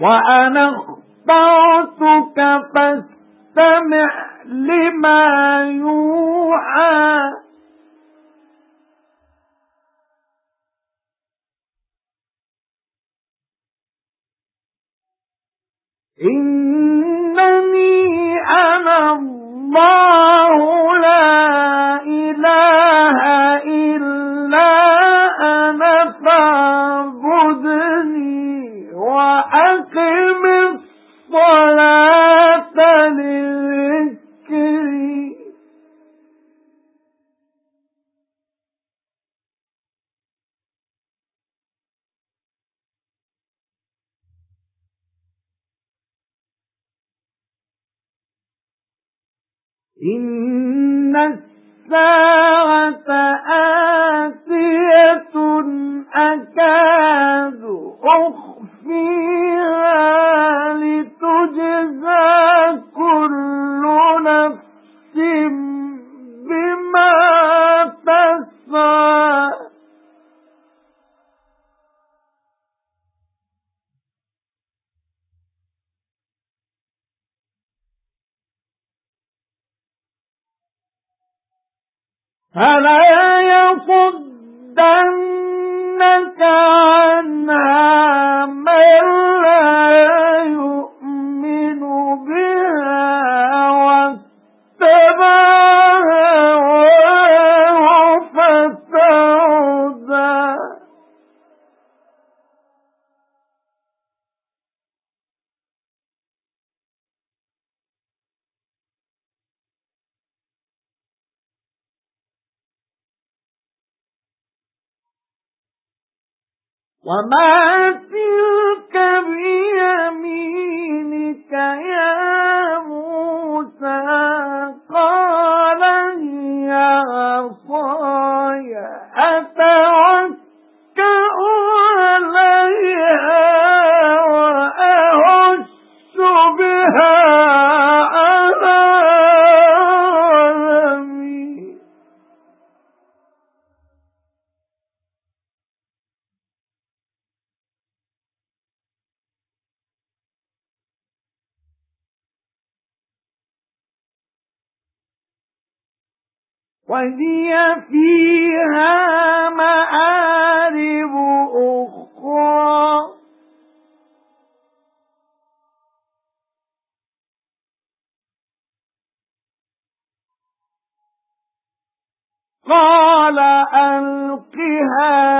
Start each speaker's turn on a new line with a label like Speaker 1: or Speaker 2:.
Speaker 1: وَأَنَا اخْتَرْتُكَ فَاسْتَمِعْ لِمَا يُوحَى. إِنَّنِي أَنَا اللَّهُ لَا إِنَّ السَّاعَةَ آتِيَةٌ أَكَادُ أُخْفِيهَا فَلَا يَصُدَّنَّكَ عَنْهَا مَن لَّا يُؤْمِنُ بِهَا وَاتَّبَعَ وَمَا تِلْكَ بِيَمِينِكَ يَا مُوسَى قَالَ هِيَ عَصَايَ أَتَوَكَّأُ عَلَيْهَا وَأَهُشُّ بِهَا وَهِيَ فِيهَا مَآرِبُ أُخْرَى. قَالَ أَلْقِهَا